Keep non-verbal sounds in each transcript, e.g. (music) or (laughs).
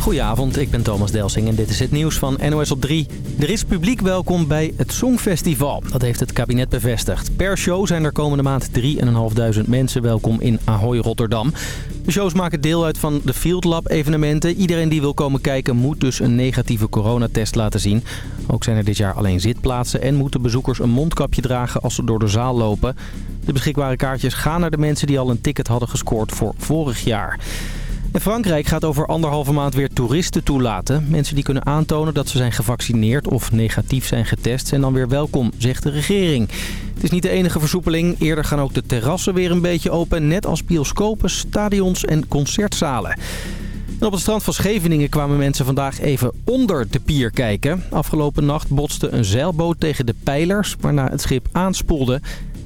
Goedenavond, ik ben Thomas Delsing en dit is het nieuws van NOS op 3. Er is publiek welkom bij het Songfestival. Dat heeft het kabinet bevestigd. Per show zijn er komende maand 3.500 mensen welkom in Ahoy Rotterdam. De shows maken deel uit van de Field Lab evenementen. Iedereen die wil komen kijken moet dus een negatieve coronatest laten zien. Ook zijn er dit jaar alleen zitplaatsen en moeten bezoekers een mondkapje dragen als ze door de zaal lopen. De beschikbare kaartjes gaan naar de mensen die al een ticket hadden gescoord voor vorig jaar. En Frankrijk gaat over anderhalve maand weer toeristen toelaten. Mensen die kunnen aantonen dat ze zijn gevaccineerd of negatief zijn getest... zijn dan weer welkom, zegt de regering. Het is niet de enige versoepeling. Eerder gaan ook de terrassen weer een beetje open... net als bioscopen, stadions en concertzalen. En op het strand van Scheveningen kwamen mensen vandaag even onder de pier kijken. Afgelopen nacht botste een zeilboot tegen de pijlers... waarna het schip aanspoelde...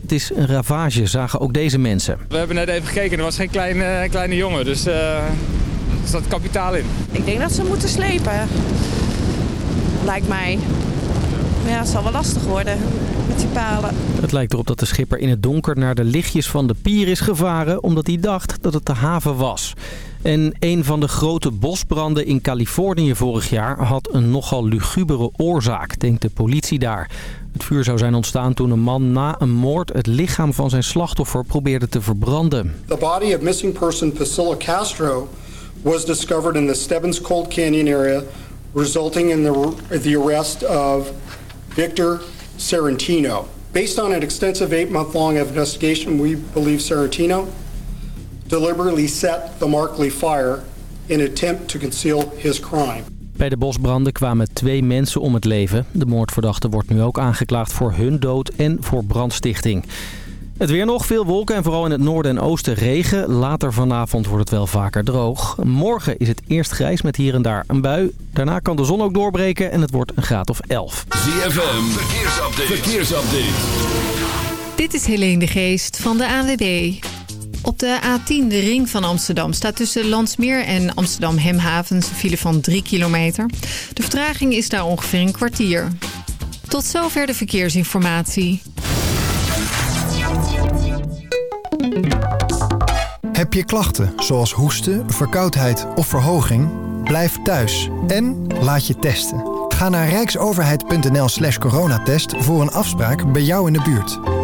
Het is een ravage, zagen ook deze mensen. We hebben net even gekeken, er was geen kleine, kleine jongen, dus uh, er zat kapitaal in. Ik denk dat ze moeten slepen. Lijkt mij. Ja, het zal wel lastig worden met die palen. Het lijkt erop dat de schipper in het donker naar de lichtjes van de pier is gevaren... omdat hij dacht dat het de haven was. En een van de grote bosbranden in Californië vorig jaar had een nogal lugubere oorzaak, denkt de politie daar. Het vuur zou zijn ontstaan toen een man na een moord het lichaam van zijn slachtoffer probeerde te verbranden. The body of missing person Priscilla Castro was discovered in the Stebbins Cold Canyon area, resulting in the, the arrest of Victor Serentino. Based on an extensive eight-month-long investigation, we believe Serentino deliberately set the Markley fire in an attempt to conceal his crime. Bij de bosbranden kwamen twee mensen om het leven. De moordverdachte wordt nu ook aangeklaagd voor hun dood en voor brandstichting. Het weer nog, veel wolken en vooral in het noorden en oosten regen. Later vanavond wordt het wel vaker droog. Morgen is het eerst grijs met hier en daar een bui. Daarna kan de zon ook doorbreken en het wordt een graad of 11. ZFM, verkeersupdate. verkeersupdate. Dit is Helene de Geest van de ANWB. Op de A10, de ring van Amsterdam, staat tussen Landsmeer en Amsterdam Hemhavens een file van 3 kilometer. De vertraging is daar ongeveer een kwartier. Tot zover de verkeersinformatie. Heb je klachten zoals hoesten, verkoudheid of verhoging? Blijf thuis en laat je testen. Ga naar rijksoverheid.nl slash coronatest voor een afspraak bij jou in de buurt.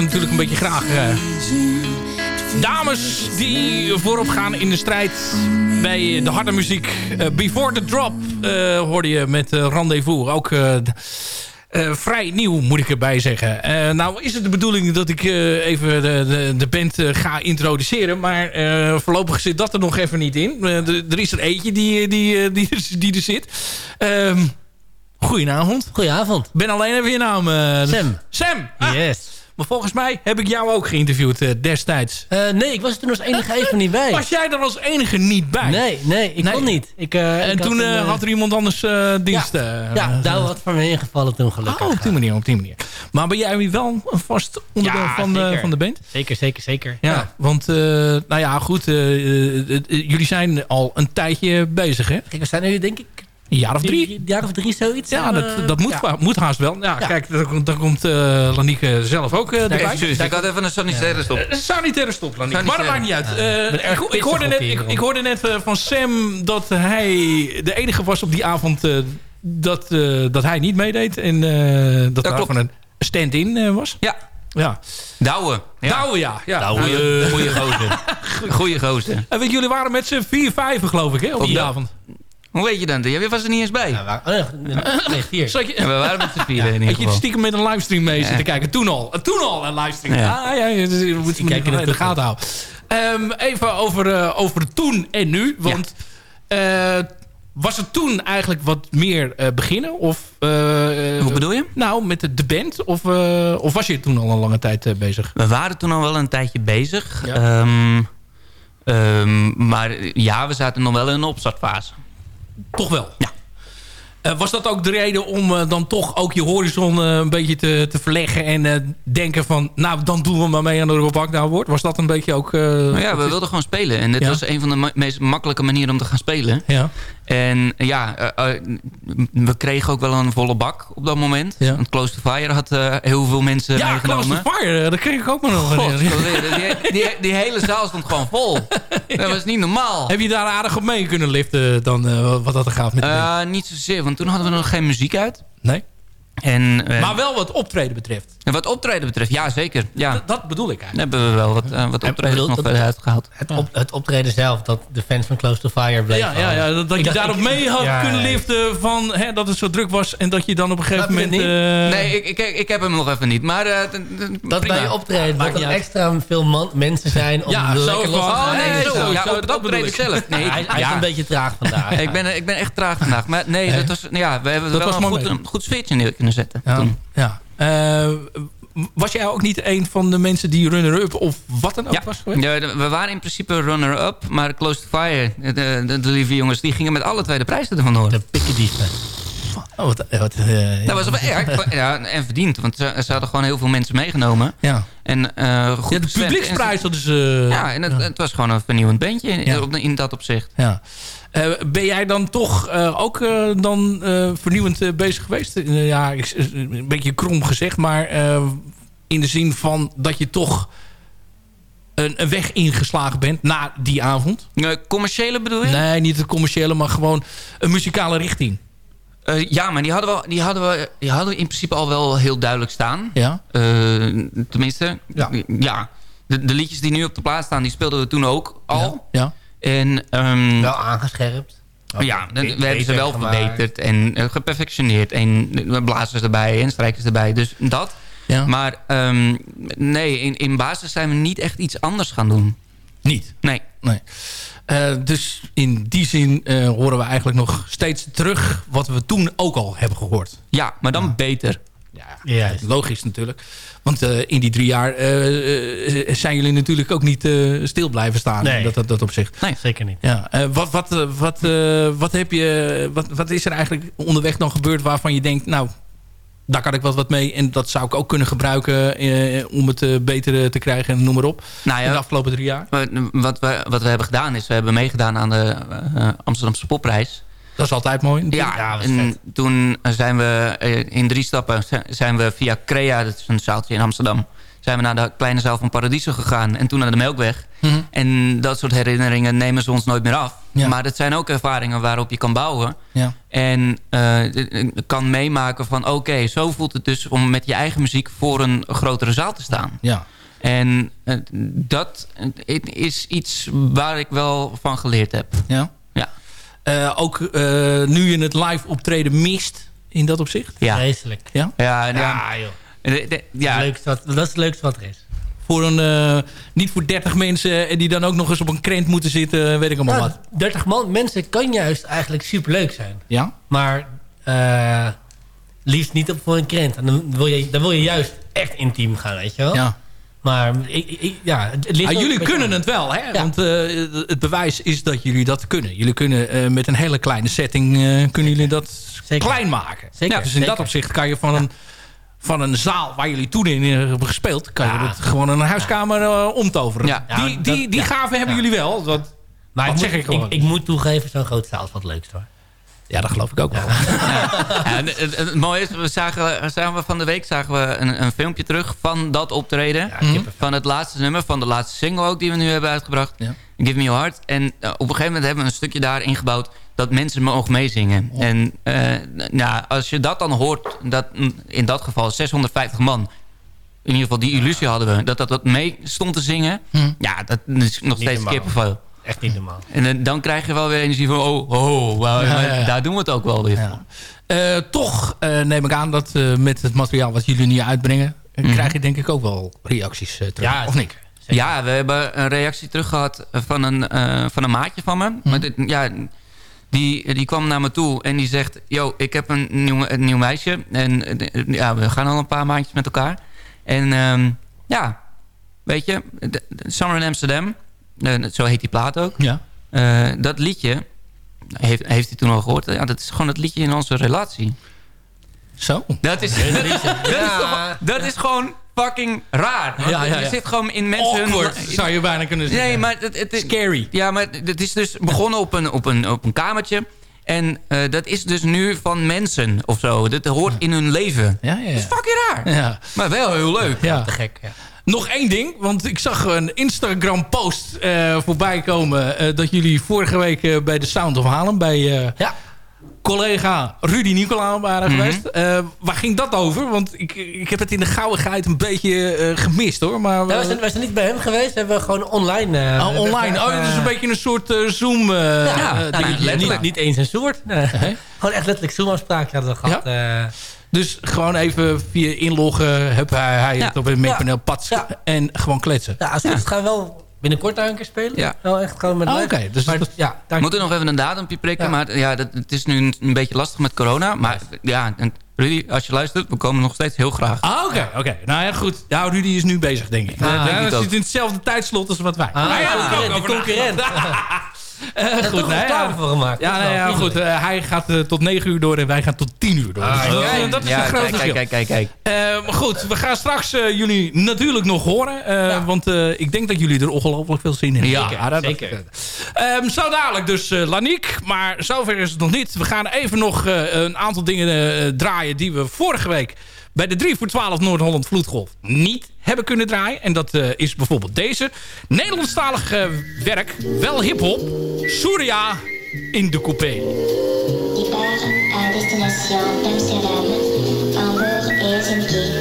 Natuurlijk een beetje graag. eh. dames die voorop gaan in de strijd bij de harde muziek. Eh, Before the Drop eh, hoorde je met Rendezvous. Ook vrij nieuw, moet ik erbij zeggen. Nou is het de bedoeling dat ik even de, de, de band ga introduceren. Maar voorlopig zit dat er nog even niet in. Er is er eentje die, die, die, (laughs) die er zit. Ehm goedenavond. Goedenavond. ben alleen even je naam. Sam. Sam. Ah, Yes. Maar volgens mij heb ik jou ook geïnterviewd eh, destijds. Eh, nee, ik was er toen als enige even niet bij. Was jij er als enige niet bij? Nee, nee, ik Nee. kon niet. Ik, eh, En ik toen had, een, had er iemand anders eh dienst. eh, Ja, eh, daar wat voor me ingevallen toen gelukkig. Oh, op die manier, op die manier. Maar ben jij wel een vast onderdeel Ja, van, de, van de band? Zeker, zeker, zeker. Ja, want eh, nou ja, goed. jullie zijn al een tijdje bezig, hè? Kijk, we zijn nu denk ik Een jaar of drie. Een jaar of drie zoiets. Ja, Eh, dat, dat moet, ja. moet haast wel. Ja, Ja. kijk, daar, komt- daar komt eh Lanieke zelf ook eh, erbij. Excuus, ik had even een sanitaire stop. Eh, sanitaire stop, Lanieke. Maar dat maakt niet uit. Eh, erg ik, hoorde net, ik, ik hoorde net van Sam dat hij de enige was op die avond eh, dat, eh, dat hij niet meedeed. En eh, dat daar klopt. van een stand-in eh, was. Ja, Ja. Douwe. Ja. Nou ja. ja. Goeie, Eh, goeie gozer. (laughs) Goeie gozer. en weet, jullie waren met z'n vier, vijven geloof ik, hè, op, die avond. Hoe weet je dan? Jij was er niet eens bij. Ja, oh, nee, vier. Zat je, Ja, we waren met z'n vieren in ieder had je stiekem met een livestream mee Ja. zitten kijken? Toen al. Eh, Toen al een livestream. Ja. Ah, ja, ja, dus je moet je kijken in de in de gaten houden. Ehm, even over, eh, over toen en nu. Want eh, was het toen eigenlijk wat meer eh, beginnen? Of, eh, Hoe bedoel je? Nou, met de, de band? Of, eh, of was je toen al een lange tijd eh, bezig? We waren toen al wel een tijdje bezig. Ja. Ehm, ehm, maar ja, we zaten nog wel in een opstartfase. Toch wel? Ja. Eh, was dat ook de reden om eh, dan toch ook je horizon eh, een beetje te, te verleggen... en denken van, nou, dan doen we maar mee aan de Rob Akda wordt? Was dat een beetje ook... Maar ja, we wilden gewoon spelen. En dit Ja. was een van de ma- meest makkelijke manieren om te gaan spelen. Ja. En ja, eh, eh, we kregen ook wel een volle bak op dat moment. Ja. Want Close to Fire had eh, heel veel mensen Ja, meegenomen. Close to Fire, eh, dat kreeg ik ook maar nog. God, die, die, die hele zaal stond gewoon vol. (laughs) Dat was niet normaal. Heb je daar aardig op mee kunnen liften dan eh, wat dat er gaat met? Eh, niet zozeer, want toen hadden we nog geen muziek uit. Nee? En, eh, Maar wel wat optreden betreft. en wat optreden betreft, ja zeker. Ja, Dat, dat bedoel ik eigenlijk. dan hebben we wel wat, eh, wat optredens bedoel, nog dat- verder uitgehaald. Het, op, het optreden zelf, dat de fans van Close to Fire bleef Ja, ja, ja, dat, dat je dacht, daarop ik- mee had ja, kunnen liften van hè, dat het zo druk was en dat je dan op een gegeven moment... eh, Nee, ik, ik, ik heb hem nog even niet. Maar eh, Dat prima. bij je optreden, dat er uit. extra veel man, mensen zijn om Ja, zo lekker los te van- Oh nee, Nee, zo. zo, Ja, zo, op het dat optreden bedoel ik. zelf. Nee, hij, hij is een beetje traag vandaag. ik, ben, ik ben echt traag vandaag. Maar nee, dat was, ja, we hebben Dat wel was een mooi goed, mee. een goed sfeertje kunnen zetten. ja, Toen. ja. Eh, was jij ook niet een van de mensen die runner-up of wat dan ook Ja. was geweest? Ja, we waren in principe runner-up, maar Close to Fire, de, de, de lieve jongens, die gingen met alle twee de prijzen ervan door. De pikkendieven. Oh, wat, wat, eh, Dat was erg. (laughs) Ja, en verdiend, want ze, ze hadden gewoon heel veel mensen meegenomen. ja. En, eh goed ja, de publieksprijs, dat is... eh, Ja, en het, het was gewoon een vernieuwend bandje in, Ja. op- in dat opzicht. Ja. Eh, ben jij dan toch eh, ook eh, dan vernieuwend bezig geweest? Ja, ik, een beetje krom gezegd, maar in de zin van dat je toch een, een weg ingeslagen bent na die avond. Eh, commerciële bedoel je? Nee, niet de commerciële, maar gewoon een muzikale richting. Ja, maar die hadden, we, die, hadden we, die hadden we in principe al wel heel duidelijk staan. Ja. Tenminste, Ja. ja. De, de liedjes die nu op de plaats staan, die speelden we toen ook al. Ja. En ehm, Wel aangescherpt. ja, we Beter hebben ze wel gemaakt. verbeterd en eh, geperfectioneerd. En eh, blazers erbij en strijkers erbij. Dus dat. ja. Maar ehm, nee, in, in basis zijn we niet echt iets anders gaan doen. Niet. Nee. Nee. Eh, dus in die zin horen we eigenlijk nog steeds terug... wat we toen ook al hebben gehoord. Ja, maar dan beter. Ja, Juist. logisch natuurlijk. Want eh, in die drie jaar eh, eh, zijn jullie natuurlijk ook niet eh, stil blijven staan. Nee. Dat, dat, dat opzicht. Nee. Zeker niet. Ja, eh, wat, wat, wat, eh, wat, heb je, wat, wat is er eigenlijk onderweg dan gebeurd waarvan je denkt... nou, daar kan ik wat, wat mee en dat zou ik ook kunnen gebruiken... Om het beter te krijgen en noem maar op. Nou In de ja, afgelopen drie jaar. wat we, wat we hebben gedaan is... we hebben meegedaan aan de Amsterdamse popprijs. Dat is altijd mooi. Ja, en toen zijn we eh, in drie stappen zi- zijn we via Crea, dat is een zaaltje in Amsterdam, zijn we naar de kleine zaal van Paradiso gegaan en toen naar de Melkweg. Mhm. En dat soort herinneringen nemen ze ons nooit meer af. Maar het zijn ook ervaringen waarop je kan bouwen. Ja. En eh, kan meemaken van oké, zo voelt het dus om met je eigen muziek voor een grotere zaal te staan. Ja. En eh, dat is iets waar ik wel van geleerd heb. Ja. Eh, ook eh, nu je het live optreden mist in dat opzicht? Ja. Vreselijk. Ja? Ja, en- Ja, joh. de- de- ja. Dat, is het leukste wat, dat is het leukste wat er is. Voor een, eh, niet voor 30 mensen en die dan ook nog eens op een krent moeten zitten, weet ik allemaal Nou, wat. 30 man, mensen kan juist eigenlijk superleuk zijn. Ja? Maar eh, liefst niet op voor een krent. En dan wil, je, dan wil je juist echt intiem gaan, weet je wel? Ja. Maar ik, ik- ja, het ligt Ah, jullie kunnen aan. het wel, hè? Ja. Want eh, het bewijs is dat jullie dat kunnen. Jullie kunnen eh, met een hele kleine setting eh, kunnen jullie dat Zeker. klein maken. Zeker, Ja, dus in dat opzicht kan je van, een, van een zaal waar jullie toen in hebben gespeeld... kan je het gewoon een huiskamer omtoveren. Ja. Die, Ja, die, dat- die ja. gave hebben Ja. jullie wel. Dat, Maar Dat ik, zeg moet, ik gewoon. ik, ik moet toegeven, zo'n grote zaal is wat leukst hoor. Ja, dat geloof ik ook wel. Ja, en het, mooie is, we zagen, zagen we van de week zagen we een, een filmpje terug van dat optreden. Van het laatste nummer, van de laatste single ook die we nu hebben uitgebracht. Give Me Your Heart. En eh, op een gegeven moment hebben we een stukje daar ingebouwd dat mensen mogen meezingen. En eh, nou, als je dat dan hoort, dat mm, in dat geval 650 man... in ieder geval die illusie hadden we, dat dat, dat mee stond te zingen. Ja, dat is nog steeds normaal. kippenvel. Echt niet normaal. En eh, dan krijg je wel weer energie van, oh, oh, Ja, ja. daar doen we het ook wel weer Ja. voor. Eh, toch eh, neem ik aan dat eh, met het materiaal wat jullie nu uitbrengen... Mhm. krijg je denk ik ook wel reacties eh, terug. Ja, of niet? Zeker. Ja, we hebben een reactie terug gehad van een, eh, van een maatje van me. Maar dit, ja, die, die kwam naar me toe en die zegt... Yo, ik heb een nieuw, een nieuw meisje. En ja, we gaan al een paar maandjes met elkaar. En ehm, ja, weet je, de- de Summer in Amsterdam... zo heet die plaat ook. Ja. Eh, dat liedje, heeft, heeft hij toen al gehoord... Ja, dat is gewoon het liedje in onze relatie. Zo. Dat is, (laughs) dat, is toch- dat is gewoon fucking raar. Want Ja, ja, ja. Je zit gewoon in mensen... hun- Awkward, zou je bijna kunnen zeggen. Nee, maar het, het, Scary. Ja, maar het is dus begonnen op een, op een, op een kamertje. En eh, dat is dus nu van mensen of zo. Dat hoort in hun leven. Ja, ja, Dat is fucking raar. ja. Maar wel heel leuk. ja. Te gek, ja. Nog één ding, want ik zag een Instagram-post eh, voorbij komen... eh, dat jullie vorige week eh, bij de Sound of Haarlem... bij Ja. collega Rudy Nicolaou waren Mhm. geweest. Waar ging dat over? Want ik, ik heb het in de gauwigheid een beetje gemist, hoor. Maar, wij, zijn, niet bij hem geweest, we hebben gewoon online... Oh, online. Oh, het is een beetje een soort Zoom Ja, nou, dingetje. niet, Niet- niet, niet eens een soort. Nee. (laughs) Gewoon echt letterlijk Zoom-afspraak hadden we gehad. eh. Dus gewoon even via inloggen, heb hij, hij Ja. het op een mengpaneel pats Ja. en gewoon kletsen. ja, als het gaan we wel binnenkort daar een keer spelen. Ja. Wel echt gewoon met Oh, oké, dus maar, dat- ja, daar, We moeten nog even een datumpje prikken. Ja. Maar ja, dat, het is nu een, een beetje lastig met corona. Maar ja, en Rudy, als je luistert, we komen nog steeds heel graag. Ah, oké, oké. Nou ja, goed. Ja, Rudy is nu bezig, denk ik. Ah, Ja, denk ik hij zit in hetzelfde tijdslot als wat wij. Ah, Nou ja, concurrent, concurrent. Eh, goed, nee, reclame ja. voor gemaakt. Ja, nou ja, goed. eh, hij gaat eh, tot 9 uur door en wij gaan tot 10 uur door. Ah, Dus dat, ja. dat is ja, een groot verschil. kijk, kijk, kijk, maar goed, we gaan straks jullie natuurlijk nog horen. Want ik denk dat jullie er ongelooflijk veel zin in hebben. Zeker, dat- zeker. Ehm, zo dadelijk dus Laniek. Maar zover is het nog niet. We gaan even nog een aantal dingen draaien... die we vorige week bij de 3 voor 12 Noord-Holland Vloedgolf niet hebben kunnen draaien. En dat eh, is bijvoorbeeld deze. Nederlandstalig eh, werk, wel hiphop. Surya in de coupé. Départ à destination Amsterdam, Hambourg et Helsinki.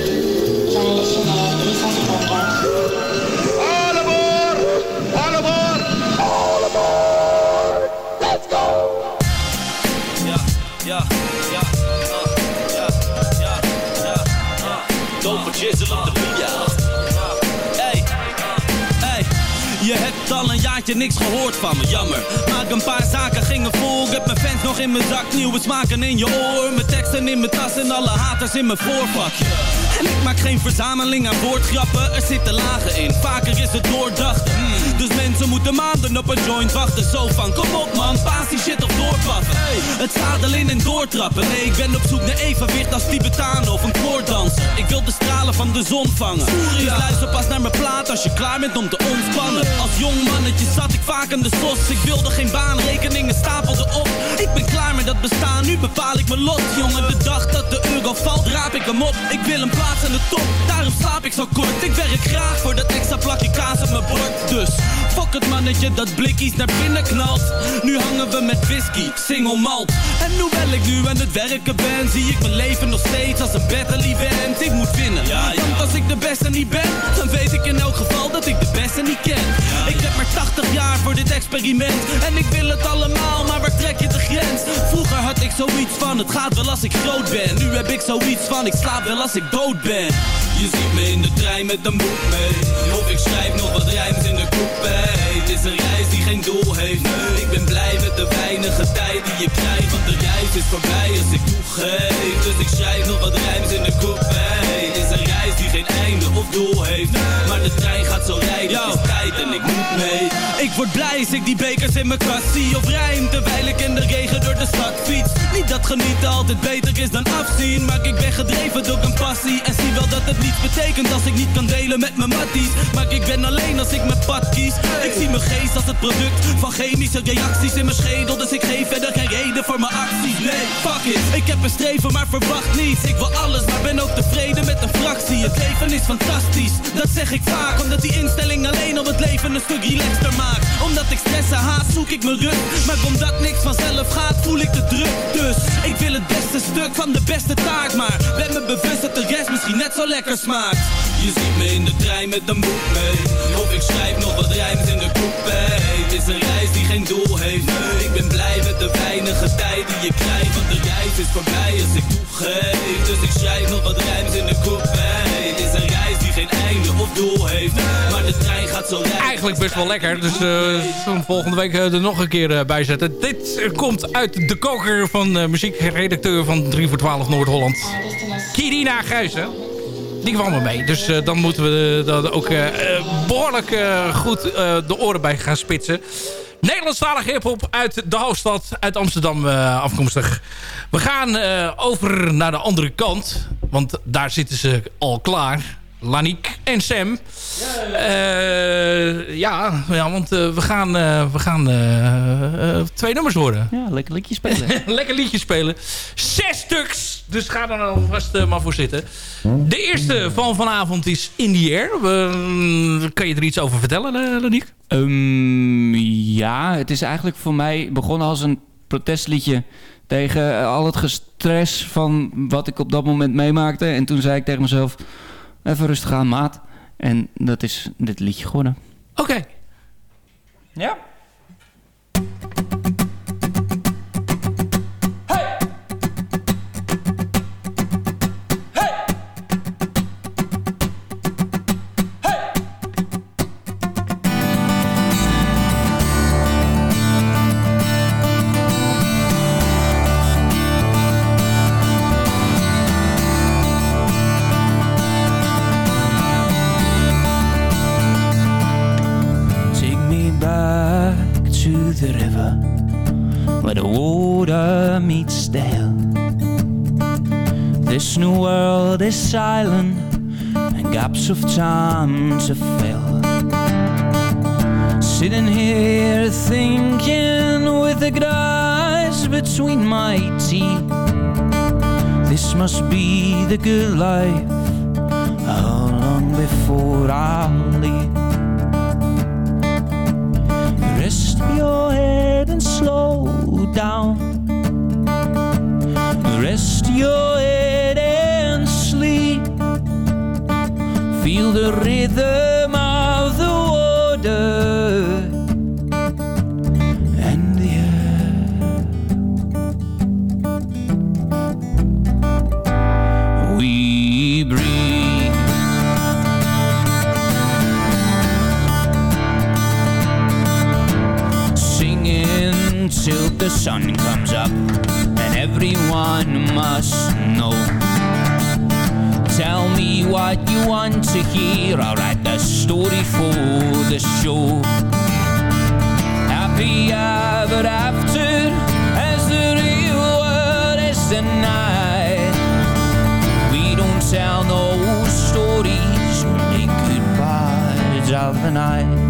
Al een jaartje niks gehoord van me, jammer. Maak een paar zaken gingen vol. Ik heb mijn fans nog in mijn zak, nieuwe smaken in je oor. Mijn teksten in mijn tas en alle haters in mijn voorvakje. En ik maak geen verzameling aan woordgrappen, er zitten lagen in. Vaker is het doordachten. Dus mensen moeten maanden op een joint wachten. Zo van, kom op man, paas die shit of doorpaffen. Het zadel in en doortrappen. Nee, ik ben op zoek naar evenwicht als Tibetaan of een koorddanser. Ik wil de stralen van de zon vangen. Dus luister pas naar mijn plaat als je klaar bent om te ontspannen. Als jong mannetje zat ik vaak aan de sos. Ik wilde geen baan, rekeningen stapelden op. Ik ben klaar met dat bestaan, nu bepaal ik mijn lot. Jongen, de dag dat de euro valt, raap ik hem op. Ik wil een plaats aan de top, daarom slaap ik zo kort. Ik werk graag voor dat extra plakje kaas op mijn bord. Dus, fuck het man, mannetje dat blikkies naar binnen knalt. Nu hangen we met whisky, single malt. En hoewel ik nu aan het werken ben, zie ik mijn leven nog steeds als een battle event. Ik moet winnen, want als ik de beste niet ben, dan weet ik in elk geval dat ik de beste niet ken. Ik heb maar 80 jaar voor dit experiment. En ik wil het allemaal, maar waar trek je de grens? Vroeger had ik zoiets van, het gaat wel als ik groot ben. Nu heb ik zoiets van, ik slaap wel als ik dood ben. Je ziet me in de trein met een boek mee. Of ik schrijf nog wat rijms in de coupé. Het is een reis die geen doel heeft. Ik ben blij met de weinige tijd die je krijgt. Want de reis is voorbij als ik toegeef. Dus ik schrijf nog wat rijms in de coupé. Het is een reis die geen einde of doel heeft. Maar de trein gaat zo rijden, het is tijd en ik moet mee. Ik word blij als ik die bekers in mijn kast zie. Of rijm terwijl ik in de regen door de stad fiets. Niet dat genieten altijd beter is dan afzien. Maar ik ben gedreven door een passie. En zie wel dat het niets betekent als ik niet kan delen met mijn matties. Maar ik ben alleen als ik mijn pad kies. Ik zie mijn geest als het van chemische reacties in mijn schedel. Dus ik geef verder geen reden voor mijn acties. Nee, fuck it. Ik heb een streven, maar verwacht niets. Ik wil alles, maar ben ook tevreden met een fractie. Het leven is fantastisch, dat zeg ik vaak. Omdat die instelling alleen al het leven een stuk relaxter maakt. Omdat ik stress en haat, zoek ik mijn rust. Maar omdat niks vanzelf gaat, voel ik de druk. Dus ik wil het beste stuk van de beste taart. Maar ben me bewust dat de rest misschien net zo lekker smaakt. Je ziet me in de trein met een boek mee. Of ik schrijf nog wat rijms in de coupé. Is een reis die geen doel heeft. Ik ben blij met de weinige tijd die je krijgt. Want de reis is voorbij als ik toegeef. Dus ik schrijf nog wat rijms in de coupé. Het is een reis die geen einde of doel heeft. Maar de trein gaat zo rijden. Eigenlijk best wel lekker. Dus uh, volgende week uh, er nog een keer uh, bij zetten. Dit komt uit de koker van muziekredacteur van 3 voor 12 Noord-Holland. Kirina Gijzen. Die kwam er mee. Dus dan moeten we dan ook behoorlijk goed de oren bij gaan spitsen. Nederlandstalige hiphop uit de hoofdstad, uit Amsterdam uh, afkomstig. We gaan uh, over naar de andere kant, want daar zitten ze al klaar. Laniek en Sam. Uh, ja, ja, want we gaan, we gaan twee nummers horen. Ja, lekker liedje spelen. (laughs) lekker liedje spelen. Zes stuks, dus ga er alvast maar voor zitten. De eerste van vanavond is In The Air. kan je er iets over vertellen, Laniek? Um, ja, het is eigenlijk voor mij begonnen als een protestliedje tegen al het gestres van wat ik op dat moment meemaakte. En toen zei ik tegen mezelf, even rustig aan maat. En dat is dit liedje geworden. Oké. Okay. Ja. Gaps of time to fill. Sitting here thinking with the glass between my teeth. This must be the good life. How long before I leave? Rest your head and slow down. Rest your The rhythm of the water and the air. We breathe. Singing till the sun what you want to hear. I'll write the story for the show. Happy ever after, as the real world is tonight. We don't tell no stories, only goodbyes of the night.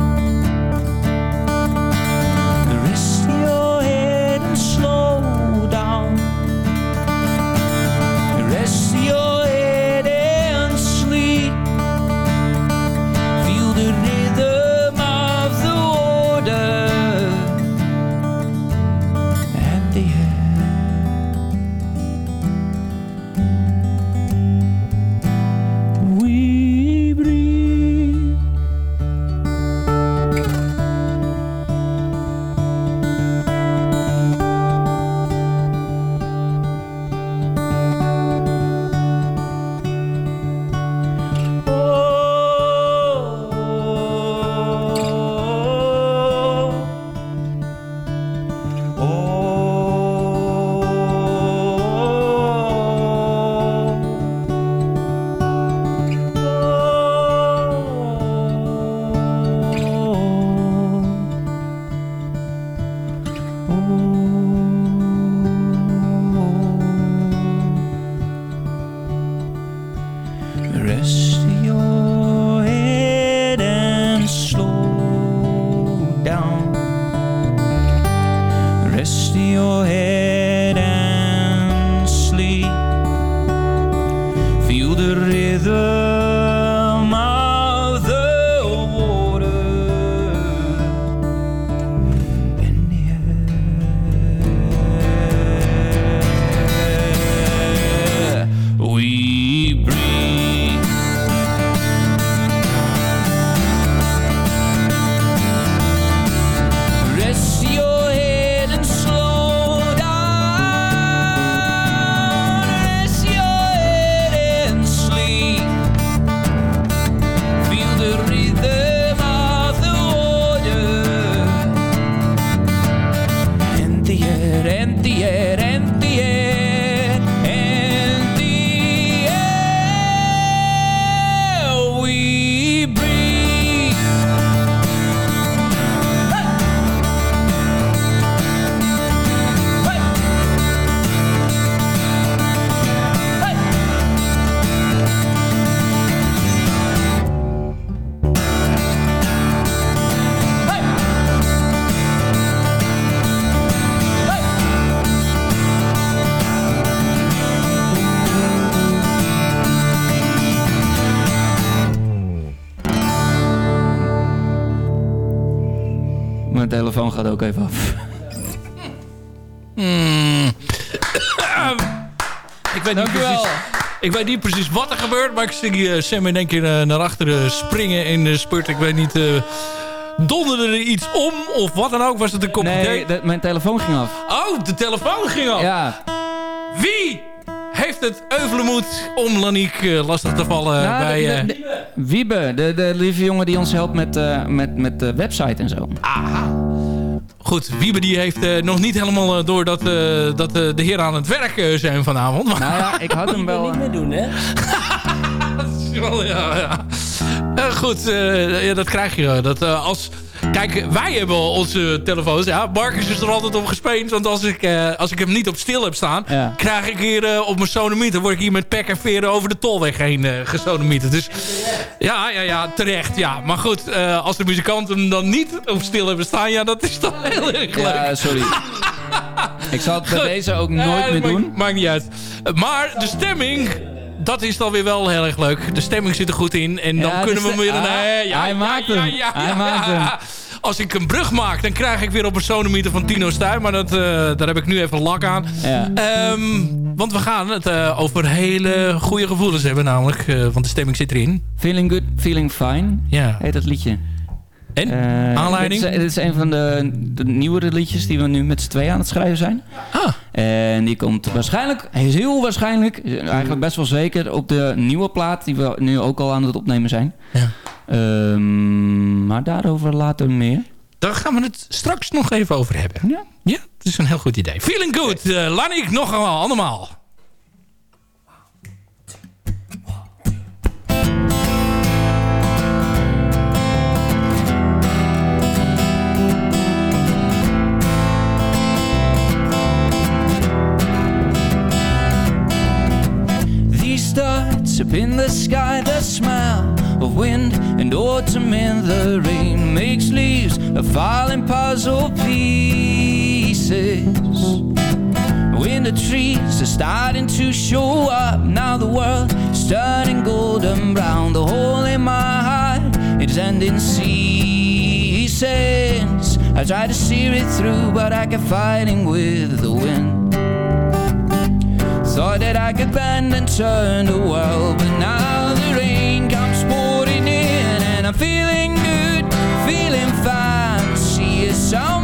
Even af. Hmm. ik, weet niet precies, ik weet niet precies wat er gebeurt, maar ik zie eh, Sam in één keer eh, naar achteren springen in de spurt. Ik weet niet, eh donderde er iets om of wat dan ook? Was het een kop Nee, de- mijn telefoon ging af. Oh, de telefoon ging af. Ja. Wie heeft het euvelenmoed om Laniek lastig te vallen Nou, bij... de- de- Wiebe, de, de lieve jongen die ons helpt met, met, met de website en zo. Goed, Wiebe die heeft eh, nog niet helemaal eh, door dat, eh, dat eh, de heren aan het werk zijn vanavond. Maar Nou ja, ik had (laughs) hem wel... niet meer doen, hè? (laughs) Wel, ja, ja. Eh, goed, eh, ja, dat krijg je. Dat, eh, als, kijk, wij hebben onze telefoons. Ja, Marcus is er altijd op gespeend. Want als ik, eh, als ik hem niet op stil heb staan... Ja. krijg ik hier eh, op mijn sonemieter... word ik hier met pek en veren over de tolweg heen eh gesodemieterd. Dus ja, ja, ja, terecht. Ja. Maar goed, als de muzikanten hem dan niet op stil hebben staan... ja, dat is dan heel erg leuk. Ja, sorry. (laughs) ik zal het bij Goed. deze ook nooit meer doen. Maakt niet uit. Maar de stemming, dat is dan weer wel heel erg leuk. De stemming zit er goed in. En dan Ja, kunnen we weer... Ah, ja, hij maakt hem. Hij maakt hem. Als ik een brug maak, dan krijg ik weer op een van Tino Stuy. Maar dat, eh, daar heb ik nu even lak aan. Ehm, want we gaan het eh, over hele goede gevoelens hebben namelijk. eh, want de stemming zit erin. Feeling good, feeling fine. Ja. Heet dat liedje. En? Eh, Aanleiding? Dit is, dit is een van de, de nieuwere liedjes die we nu met z'n tweeën aan het schrijven zijn. Ah. En die komt waarschijnlijk, heel waarschijnlijk, eigenlijk best wel zeker, op de nieuwe plaat die we nu ook al aan het opnemen zijn. Ja. Ehm, maar daarover later meer. Daar gaan we het straks nog even over hebben. Ja. Ja, het is een heel goed idee. Feeling good. Uh, Lanik, nog allemaal. Stars up in the sky, the smell of wind and autumn in the rain makes leaves a falling puzzle pieces. When the trees are starting to show up, now the world is turning golden brown. The hole in my heart is ending seasons. I try to see it through, but I keep fighting with the wind. Thought that I could bend and turn the world, but now the rain comes pouring in, and I'm feeling good, feeling fine. See you somewhere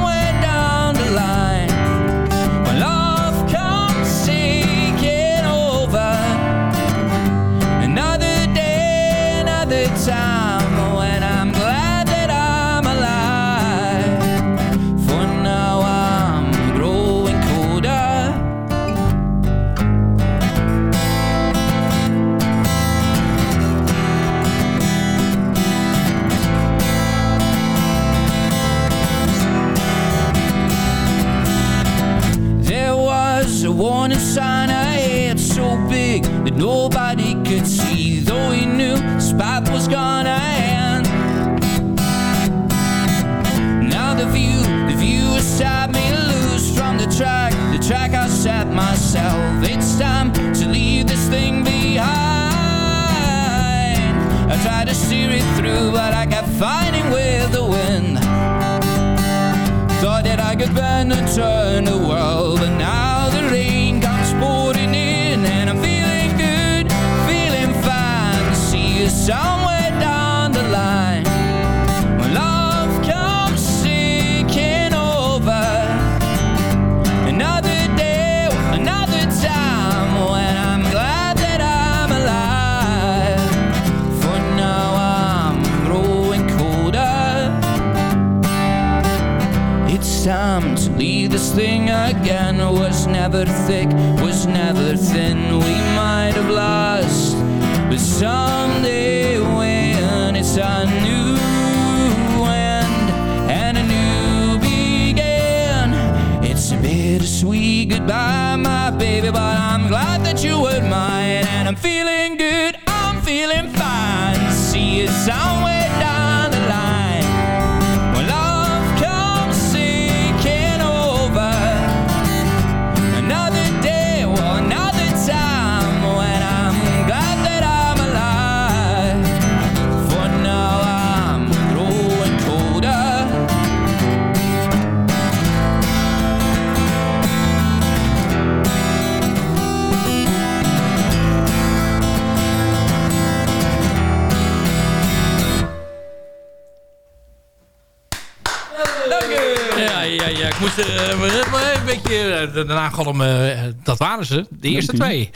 Uh, daarna galm, uh, dat waren ze. De eerste twee.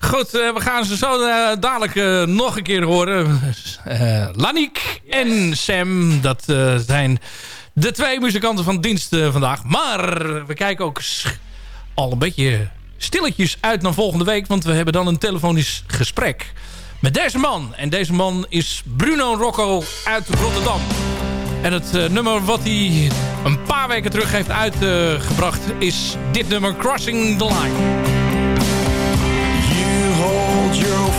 Goed, we gaan ze zo dadelijk nog een keer horen. Laniek en Sam. Dat zijn de twee muzikanten van dienst vandaag. Maar we kijken ook al een beetje stilletjes uit naar volgende week. Want we hebben dan een telefonisch gesprek met deze man. En deze man is Bruno Rocco uit Rotterdam. En het uh, nummer wat hij een paar weken terug heeft uitgebracht is dit nummer Crossing the Line. You hold your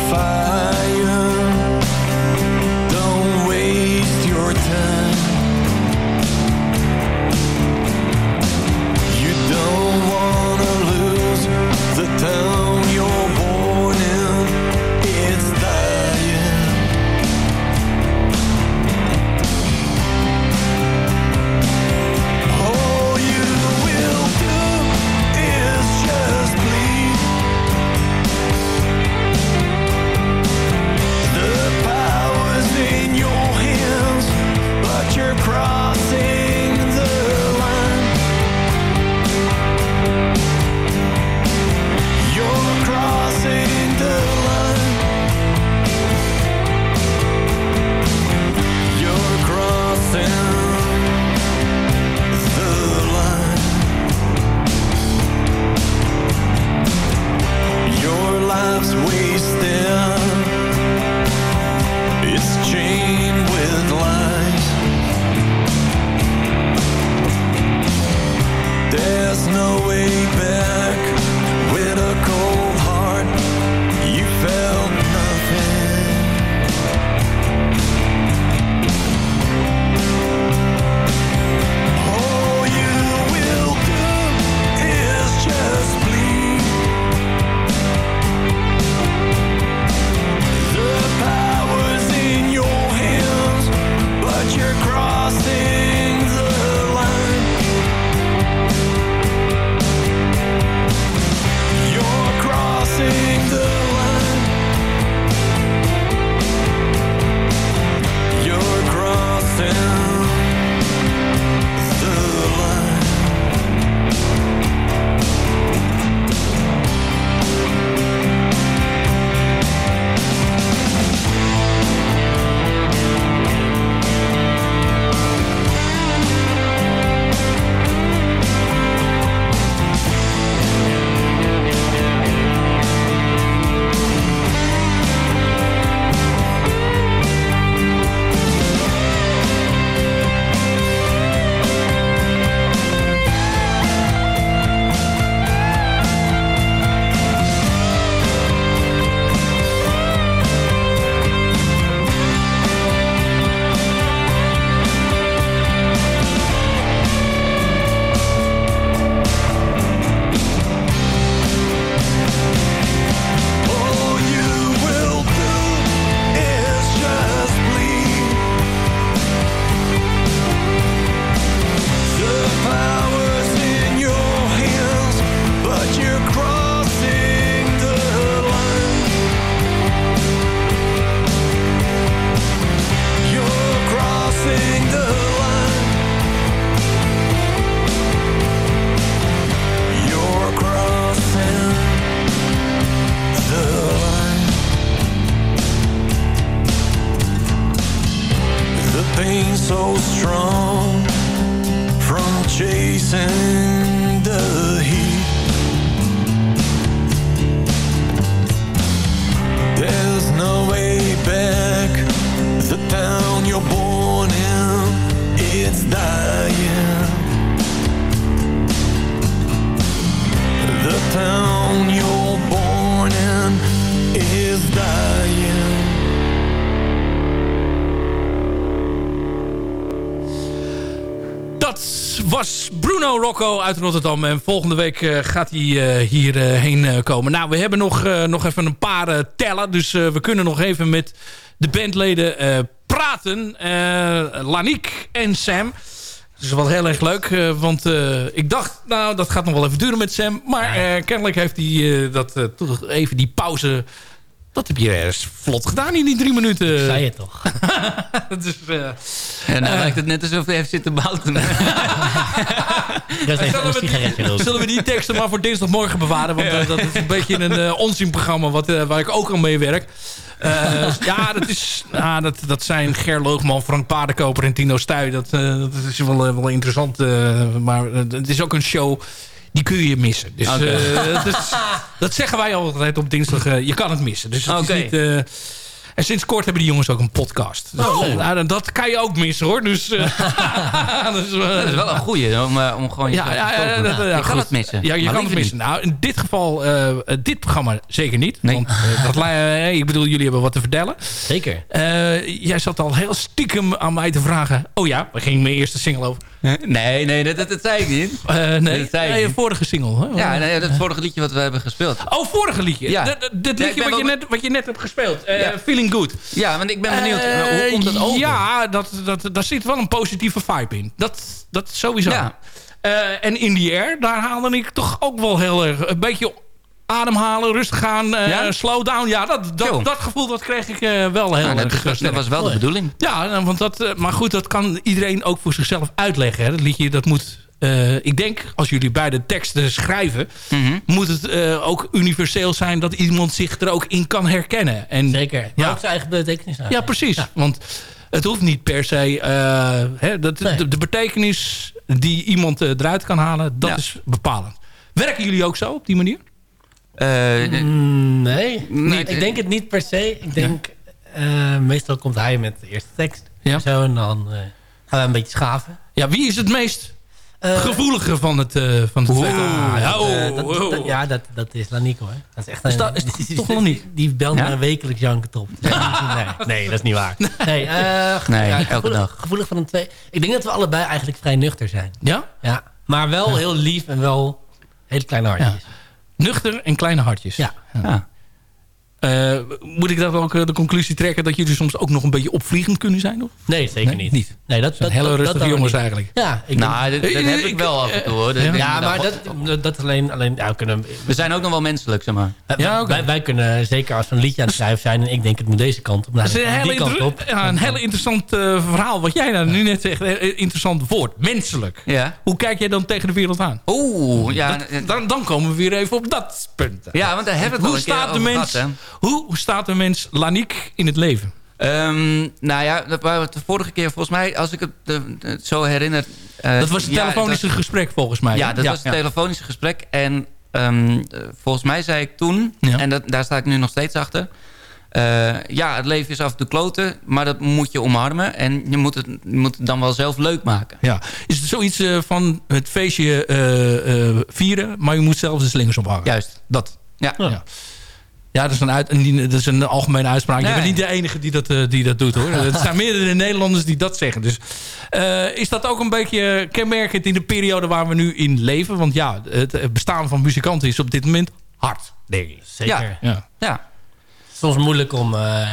Rocco uit Rotterdam. En volgende week eh, gaat hij uh, hierheen uh, komen. Nou, we hebben nog, nog even een paar tellen. Dus we kunnen nog even met de bandleden praten. Laniek en Sam. Dat is wel heel erg leuk. want ik dacht, nou, dat gaat nog wel even duren met Sam. Maar kennelijk heeft hij dat toch even die pauze Dat heb je ergens vlot gedaan in die drie minuten. Ik zei het toch. (laughs) dus, eh, Ja, nou eh, lijkt het net alsof hij heeft zitten bouten. (laughs) Dat is even Zullen een we, sigaretje roken. zullen we die teksten maar voor dinsdagmorgen bewaren? Want eh, dat is een beetje een onzinprogramma wat, waar ik ook aan meewerk. Eh, ja, dat, is, nou, dat, dat zijn Ger Loogman, Frank Paardenkoper en Tino Stuy. Dat, eh, dat is wel, wel interessant. eh, maar het is ook een show... Die kun je missen. Dus, eh, dat, is- (laughs) dat zeggen wij altijd op dinsdag. eh, je kan het missen. Dus het is niet... en sinds kort hebben die jongens ook een podcast. Dus, Oh. nou, dat kan je ook missen hoor. Dus, eh, (laughs) (laughs) dus, eh, Dat is wel een goeie om, eh, om gewoon je ja, te ja, ja, je kan het missen. Ja, je maar kan het missen. Nou, in dit geval, dit programma zeker niet. Want dat, ik bedoel, jullie hebben wat te vertellen. Zeker. Jij zat al heel stiekem aan mij te vragen. Oh ja, waar ging mijn eerste single over? Nee, nee, dat, dat, dat zei ik niet. Nee, nee, niet. vorige single. Hè? Ja, nee, dat vorige liedje wat we hebben gespeeld. Oh, vorige liedje. Ja. Dat, Ja, liedje wat, je net, wat je net hebt gespeeld. Ja. Feeling Good. Ja, want ik ben benieuwd, eh, hoe komt het over? Ja, dat, dat, daar zit wel een positieve vibe in. Dat, dat sowieso. Ja. Eh, en In The Air, daar haalde ik toch ook wel heel erg... Een beetje ademhalen, rustig gaan, eh, Ja? slow down. Ja, dat, dat, dat gevoel dat kreeg ik eh, wel heel Nou, dat, erg dat- dat was wel de bedoeling. Ja, nou, want dat, eh, maar goed, dat kan iedereen ook voor zichzelf uitleggen. Hè. Dat liedje, dat moet... eh, ik denk, als jullie beide teksten schrijven... Mhm. moet het eh, ook universeel zijn... dat iemand zich er ook in kan herkennen. En, Zeker. Maar Ja. ook zijn eigen betekenis aan. ja, precies. Want het hoeft niet per se... eh, hè, dat, Nee. de, de betekenis die iemand eruit kan halen... dat Ja. is bepalend. Werken jullie ook zo, op die manier? Eh, Mm, nee, Nee, ik denk het niet per se. Ik denk, eh, meestal komt hij met de eerste tekst. Ja. En Zo, en dan eh, gaan we een beetje schaven. Ja, wie is het meest Eh, gevoelige van het, eh van het? Ah, Ja, dat, oh, dat- oh. dat- ja, dat, dat is Laniek hoor. Dat is echt Is een, dat- is die, dat (laughs) die- toch die- Laniek? Die belt Ja? me wekelijks jankend op. (laughs) nee, nee, dat is niet waar. Nee, eh, Nee, ja, elke gevoelig, dag. Gevoelig van een twee. Ik denk dat we allebei eigenlijk vrij nuchter zijn. Ja? Ja, maar wel heel lief en wel hele kleine hartjes. Nuchter en kleine hartjes. Ja. Ja. Eh, moet ik dat ook eh, de conclusie trekken dat jullie soms ook nog een beetje opvliegend kunnen zijn? Of? Nee, zeker Nee, niet. niet. Nee, dat, zijn dat, hele dat- rustige dat jongens niet. eigenlijk. Ja, ik Nou, dat, dat Eh, heb ik- wel af en toe hoor. Dat- Ja. ja, maar dat- dat, dat, alleen... alleen ja, we, kunnen, We zijn ook nog wel menselijk, zeg maar. Ja, oké. wij, wij kunnen, zeker als we een liedje aan het schrijven zijn... en ik denk het moet deze kant op, nou, Dat is een hele, die kant op. ja, een hele interessant eh, verhaal wat jij nou nu net zegt. Interessant woord. Menselijk. Ja. Hoe kijk jij dan tegen de wereld aan? Oeh, ja. Dat- eh, dan, dan komen we weer even op dat punt. ja, want daar hebben we het hoe, al een keer staat de mens. Hoe staat de mens Laniek in het leven? Ehm, nou ja, de vorige keer volgens mij, als ik het zo herinner... eh, Dat was het ja, telefonische gesprek volgens mij. Ja, dat was het telefonische gesprek. En ehm, eh, volgens mij zei ik toen, en dat, daar sta ik nu nog steeds achter... eh, ja, het leven is af toe kloten, maar dat moet je omarmen. En je moet het, je moet het dan wel zelf leuk maken. Ja. Is het zoiets eh, van het feestje vieren, maar je moet zelf de slingers ophangen? Juist. Dat. Ja. Ja. Ja, dat is een, uit, dat is een algemene uitspraak. Je Nee. bent niet de enige die dat, eh, die dat doet hoor. Er zijn meerdere Nederlanders die dat zeggen. Dus eh, is dat ook een beetje kenmerkend in de periode waar we nu in leven? Want ja, het bestaan van muzikanten is op dit moment hard. Zeker. Ja. Ja. soms moeilijk om eh,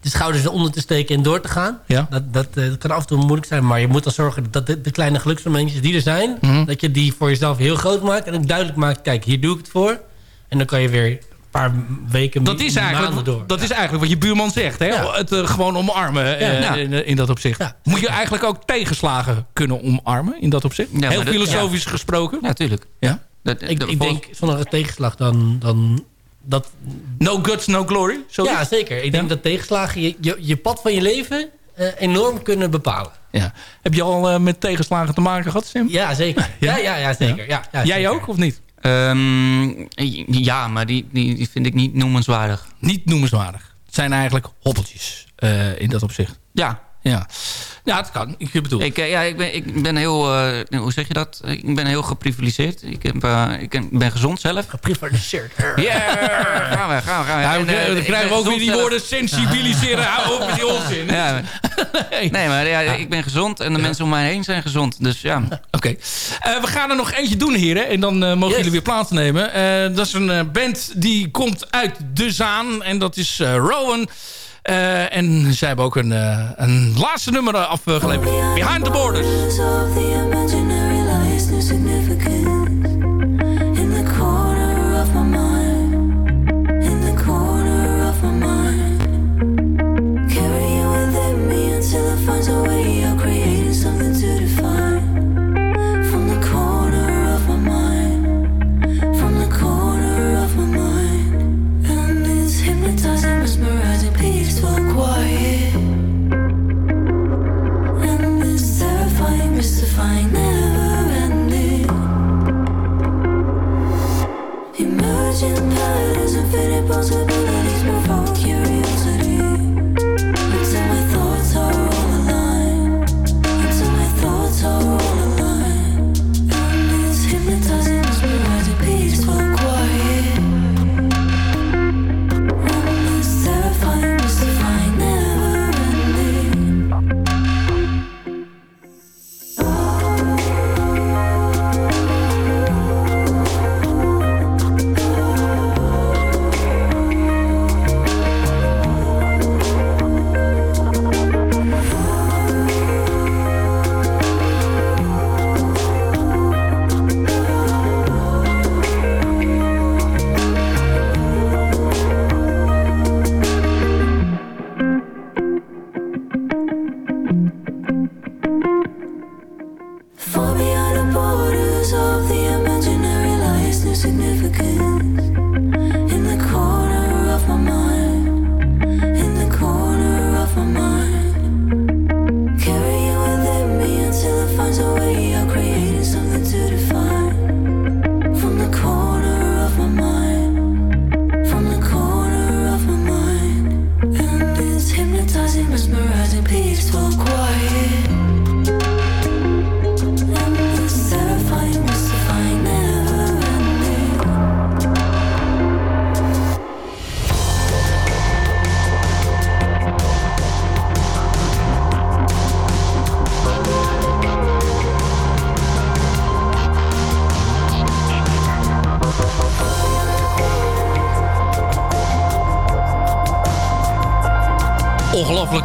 de schouders eronder te steken en door te gaan. Ja. Dat, dat, dat kan af en toe moeilijk zijn. Maar je moet dan zorgen dat de, de kleine geluksmomentjes die er zijn... Mhm. dat je die voor jezelf heel groot maakt. En ook duidelijk maakt, kijk, hier doe ik het voor. En dan kan je weer paar weken, Dat is, eigenlijk, door. dat is eigenlijk wat je buurman zegt. Hè? Ja. Het eh, gewoon omarmen eh, Ja. in, in dat opzicht. Ja. Moet je eigenlijk ook tegenslagen kunnen omarmen in dat opzicht? Heel dat- filosofisch gesproken. Ja, tuurlijk. Ja. Dat, Ik, dat- ik volgens- denk, zonder een tegenslag dan... dan dat, No guts, no glory. Zo ja, zeker. Ik denk dat tegenslagen je, je, je pad van je leven eh, enorm kunnen bepalen. Ja. Heb je al eh, met tegenslagen te maken gehad, Sim? Ja, zeker. Ja, ja, ja, zeker. Ja, ja, Jij zeker. ook, of niet? Ehm, ja, maar die, die, vind ik niet noemenswaardig. Niet noemenswaardig. Het zijn eigenlijk hobbeltjes eh, in dat opzicht. Ja, Ja. ja, het kan. Ik bedoel... Ik, eh, ja, ik, ben, ik ben heel, eh, hoe zeg je dat? Ik ben heel geprivilegeerd. Ik, heb, eh, ik ben gezond zelf. Geprivilegeerd. Ja, gaan we, gaan we, gaan we. Ja, En, dan krijgen we ook weer die zelf. woorden sensibiliseren. Hou op met die onzin. Ja, maar- Nee. nee, maar ja, ik ben gezond en de mensen om mij heen zijn gezond. Dus ja, Oké. Eh, we gaan er nog eentje doen, heren. En dan eh, mogen Yes. jullie weer plaatsnemen. Dat is een band die komt uit De Zaan. En dat is eh, Rowan. Eh, en zij hebben ook een, eh, een laatste nummer eh, afgeleverd. Behind the Borders. But impossible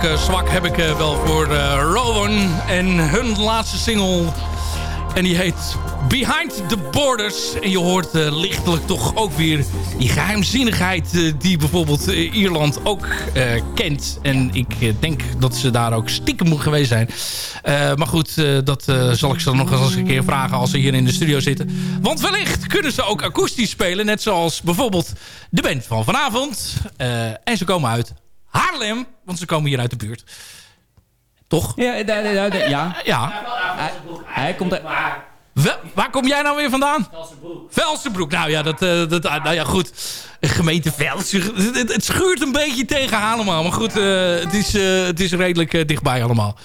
Zwak heb ik eh, wel voor eh, Rowan en hun laatste single. En die heet Behind the Borders. En je hoort eh, lichtelijk toch ook weer die geheimzinnigheid... eh, die bijvoorbeeld Ierland ook kent. En ik denk dat ze daar ook stiekem geweest zijn. Eh, maar goed, dat zal ik ze dan nog eens een keer vragen als ze hier in de studio zitten. Want wellicht kunnen ze ook akoestisch spelen. Net zoals bijvoorbeeld de band van vanavond. En ze komen uit Haarlem, want ze komen hier uit de buurt. Toch? Ja, ja. Ja. Hij, hij komt. Wel, waar kom jij nou weer vandaan? Velsenbroek. Velsenbroek. Nou ja, dat, eh, dat, ah, nou ja goed. Gemeente Velsen. Het, schuurt een beetje tegen Halemaal. Maar goed, eh, het, is, eh, het is redelijk dichtbij allemaal.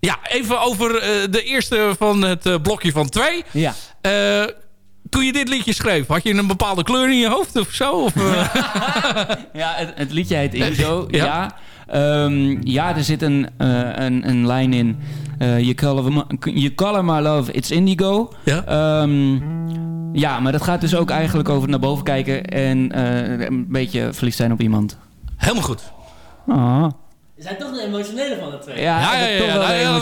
Ja, even over de eerste van het blokje van twee. Ja. Toen je dit liedje schreef, had je een bepaalde kleur in je hoofd of zo? Of, eh? (laughs) Ja, het, het liedje heet Indigo. (laughs) Ja. ja. Ehm, ja, er zit een, eh, een, een lijn in. Eh you, color, my- you color my love, it's indigo. Ja. Ehm, ja, maar dat gaat dus ook eigenlijk over naar boven kijken... en eh, een beetje verliefd zijn op iemand. Helemaal goed. Ah. Je zijn toch de emotionele van de twee. Ja, Ja, ja, ja. ja, ja,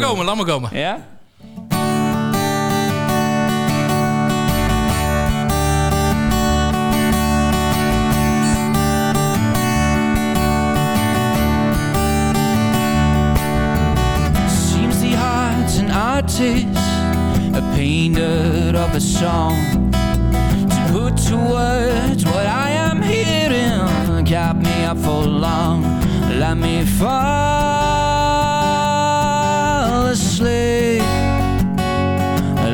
komen, laat maar komen. Ja? Artist, a painter of a song. To put to words what I am hearing, kept me up for long. Let me fall asleep.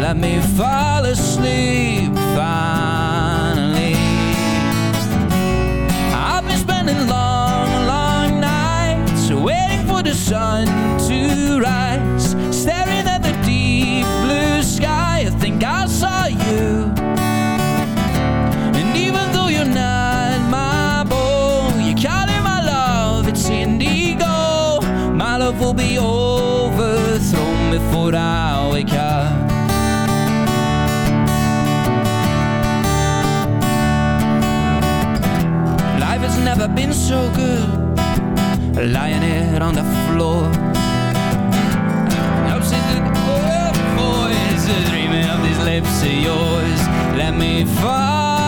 Let me fall asleep finally. I've been spending long, long nights waiting for the sun to rise. will be overthrown before I wake up. Life has never been so good, lying here on the floor. I've seen oh, the oh, voice, dreaming of these lips of yours. Let me fall.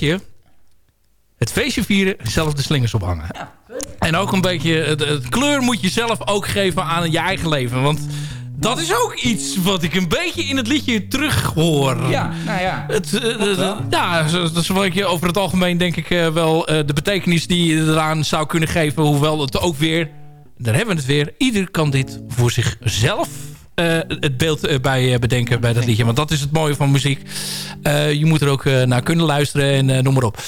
Beetje het feestje vieren, zelf de slingers ophangen. En ook een beetje, het, het kleur moet je zelf ook geven aan je eigen leven. Want dat is ook iets wat ik een beetje in het liedje terug hoor. Ja, nou ja. Het, eh, eh, ja, dat is wat je over het algemeen denk ik eh, wel de betekenis die je eraan zou kunnen geven. Hoewel het ook weer, daar hebben we het weer, ieder kan dit voor zichzelf het beeld eh, bij eh, bedenken bij dat liedje. Want dat is het mooie van muziek. Eh, je moet er ook eh, naar kunnen luisteren en eh, noem maar op.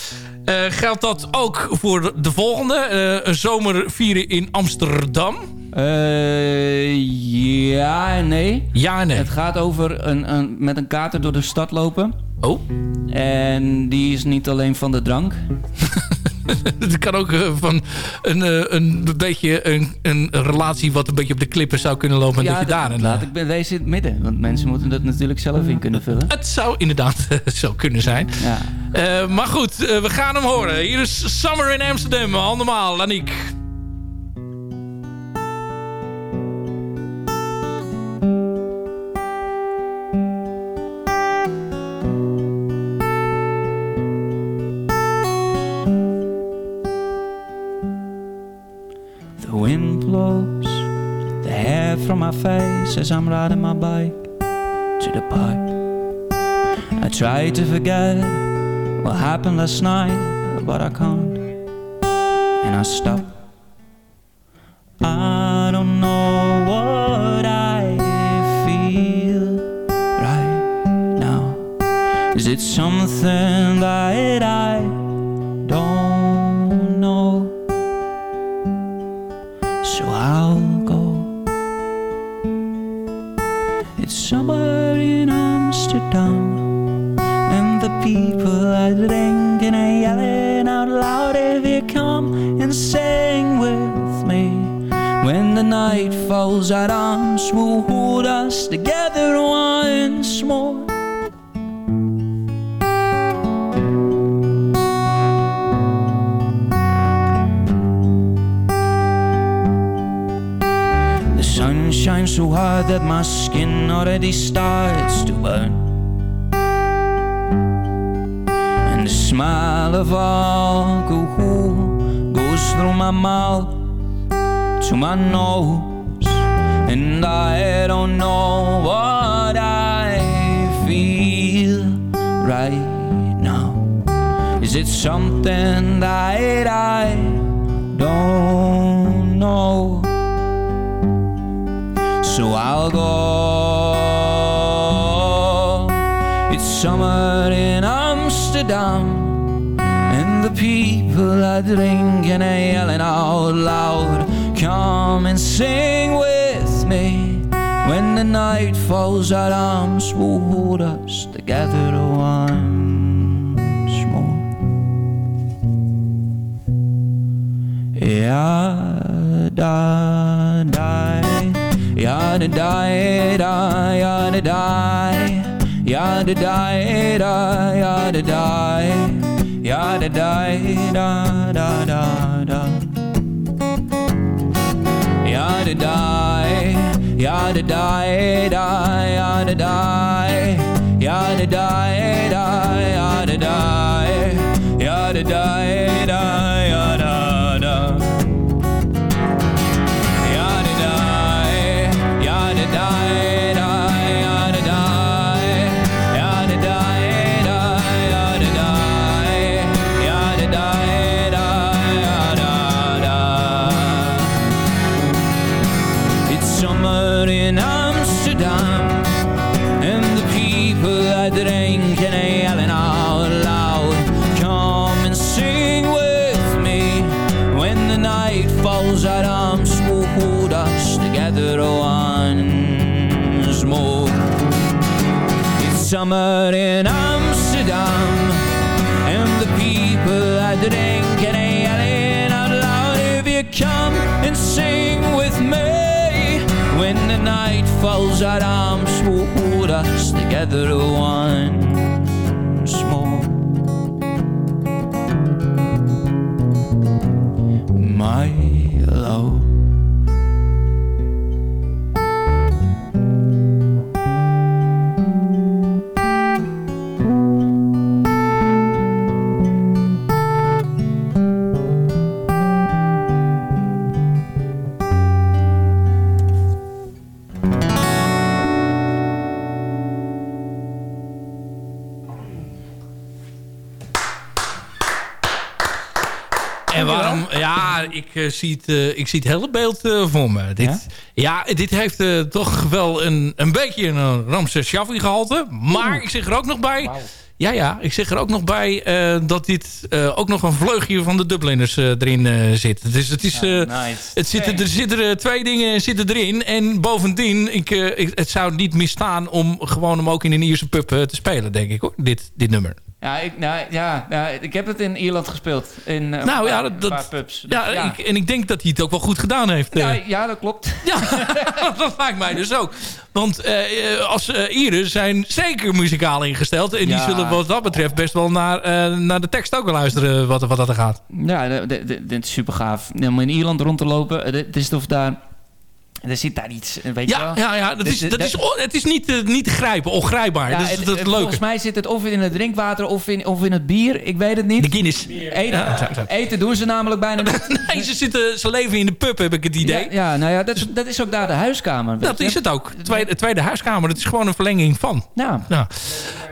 Eh, geldt dat ook voor de volgende? Eh, een zomer vieren in Amsterdam? Eh, ja en nee. Ja en nee. Het gaat over een, een, met een kater door de stad lopen. Oh. En die is niet alleen van de drank. (laughs) (laughs) Het kan ook eh, van een, eh, een beetje een, een relatie wat een beetje op de klippen zou kunnen lopen. En dat je daar laat ik bij deze in het midden. Want mensen moeten dat natuurlijk zelf in kunnen vullen. Het zou inderdaad (laughs) eh, zo kunnen zijn. Ja. Maar goed, we gaan hem horen. Hier is Summer in Amsterdam. Allemaal, Laniek. As I'm riding my bike to the park. I try to forget what happened last night, but I can't. And I stop. I don't know what I feel right now. Is it something that I night falls, our arms will hold us together once more. The sun shines so hard that my skin already starts to burn. And the smell of alcohol goes through my mouth to my nose. And I don't know what I feel right now. Is it something that I don't know? so I'll go. It's summer in Amsterdam, and the people are drinking and yelling out loud. Come and sing with me. When the night falls, our arms will hold us together once more. Yeah, da, da. Yada da da yada da yada da da yada da yada da da da da da Yada, da yada, ya da da da ya da da yada, da da da ya drinking and yelling out loud. Come and sing with me when the night falls. Our arms will hold us together once more. It's summer in Amsterdam. And the people are drinking and yelling out loud. If you come and sing with me, when the night falls our arms will hold together one. Zie, het, eh, ik zie het hele beeld eh, voor me. Dit, ja? dit heeft eh, toch wel een, een beetje een Ramses Shaffi gehalte. Maar ik zeg er ook nog bij... Ja, ja, ik zeg er ook nog bij eh, dat dit eh, ook nog een vleugje van de Dubliners eh, erin eh, zit. Dus het is, eh, het zitten, er zitten er twee dingen zitten erin. En bovendien, ik, eh, ik, het zou niet misstaan om gewoon hem ook in een Ierse pub eh, te spelen, denk ik hoor. Dit, dit nummer. Ja, ik, nou, ja, ja, ik heb het in Ierland gespeeld. In, eh, Nou ja, een dat, paar dat, pubs. ja, Dus, Ik, en ik denk dat hij het ook wel goed gedaan heeft. ja, eh. ja, dat klopt. (laughs) (laughs) dat lijkt mij dus ook. Want eh, als uh, Ieren zijn zeker muzikaal ingesteld. En die Ja. zullen wat dat betreft best wel naar, naar de tekst ook wel luisteren wat, wat dat er gaat. Ja, dit is super gaaf. Om in Ierland rond te lopen. Het is of daar... Er zit daar iets, weet je Ja, wel? ja, ja dat Dus is, dat is, het is niet, eh, niet te grijpen, ongrijpbaar. Ja, dat is het-. Volgens mij zit het of in het drinkwater of in, of in het bier. Ik weet het niet. De Guinness. Eten, Ja, eten doen ze namelijk bijna (laughs) niet. Nee, ze, zitten, ze leven in de pub, heb ik het idee. Ja, ja, nou ja, dat, is- dat is ook daar de huiskamer. Dat je. is het ook. De tweede, tweede huiskamer, dat is gewoon een verlenging van. Ja. Nou.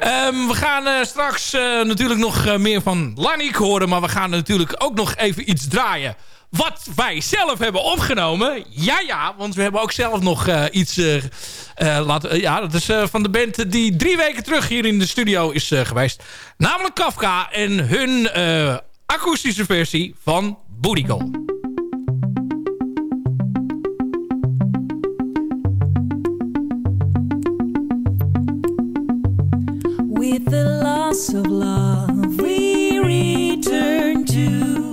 Ehm, we gaan eh, straks eh, natuurlijk nog eh, meer van Lanik horen. Maar we gaan natuurlijk ook nog even iets draaien. Wat wij zelf hebben opgenomen. Ja, ja, want we hebben ook zelf nog eh, iets eh, eh, laten... ja, dat is van de band die drie weken terug hier in de studio is geweest. Namelijk Kafka en hun akoestische versie van Booty. With the loss of love, we return to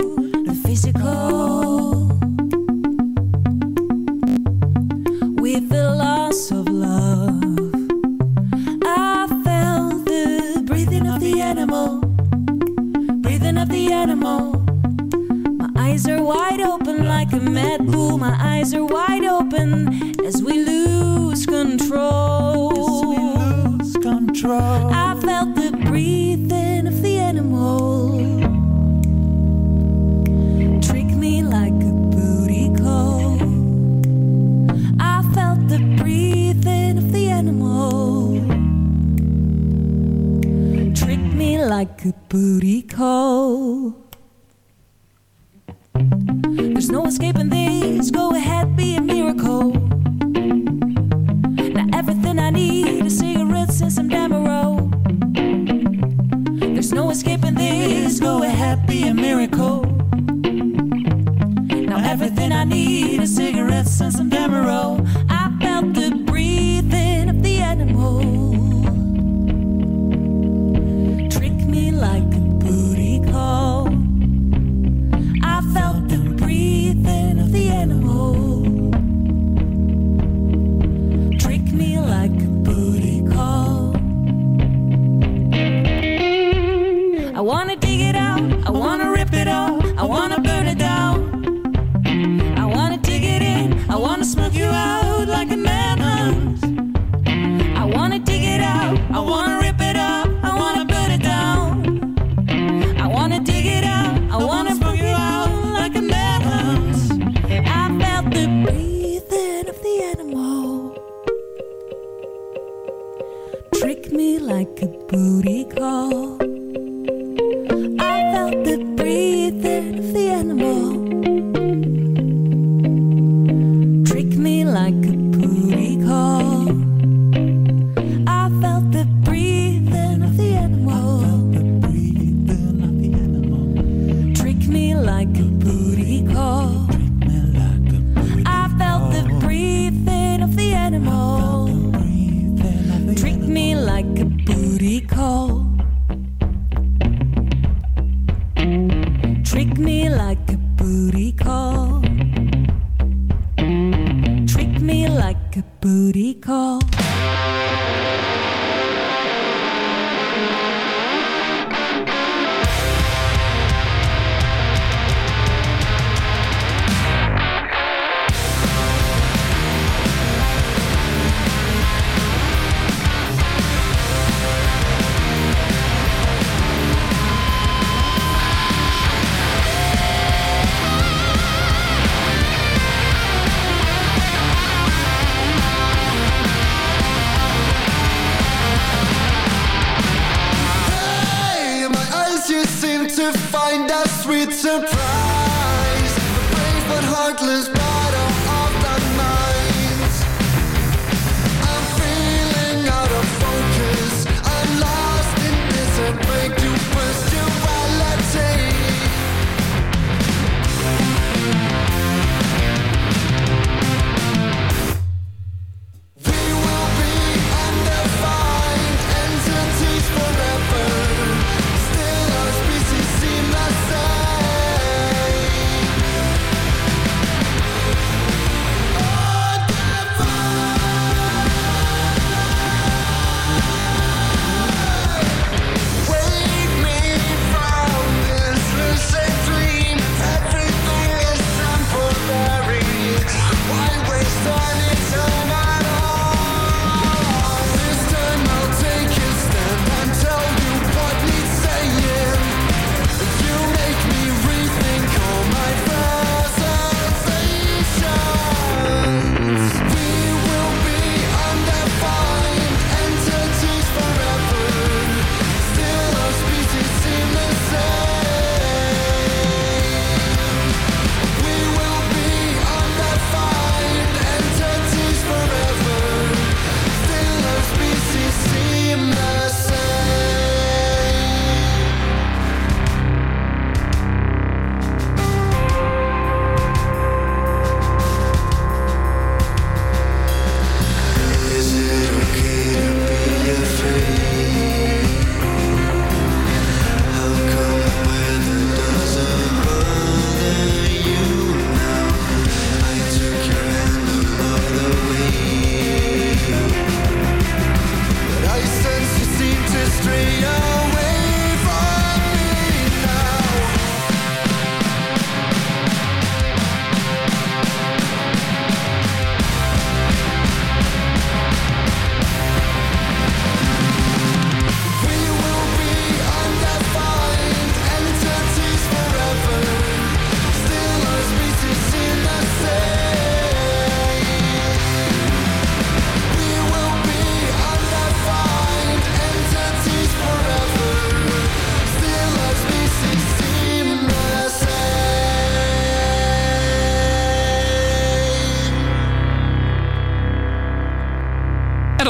I felt the breathing of the animal, like a booty call. There's no escaping this. Go ahead, be a miracle. Now everything I need is cigarettes and some Demerol. There's no escaping this. Go ahead, be a miracle. Now everything I need is cigarettes and some Demerol. I felt the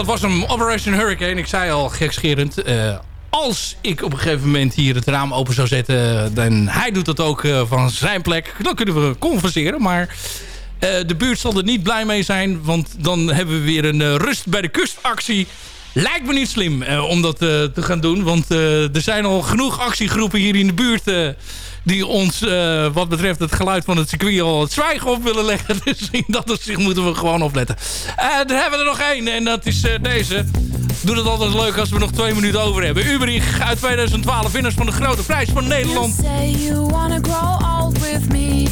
was een Operation Hurricane. Ik zei al gekscherend. eh, als ik op een gegeven moment hier het raam open zou zetten... dan hij doet dat ook eh, van zijn plek. Dan kunnen we converseren. Maar eh, de buurt zal er niet blij mee zijn. Want dan hebben we weer een rust bij de kustactie. Lijkt me niet slim eh, om dat eh, te gaan doen. Want eh, er zijn al genoeg actiegroepen hier in de buurt... die ons wat betreft het geluid van het circuit al het zwijgen op willen leggen. (laughs) Dus in dat opzicht moeten we gewoon opletten. Dan hebben we er nog één en dat is deze. Doe het altijd leuk als we nog twee minuten over hebben. Uberich uit 2012, winnaars van de grote prijs van Nederland. Say you grow old with me,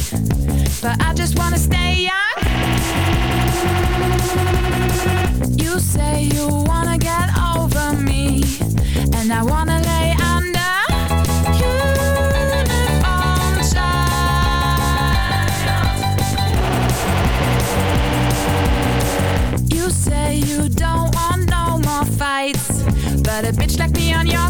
but I just stay young. But a bitch like me on your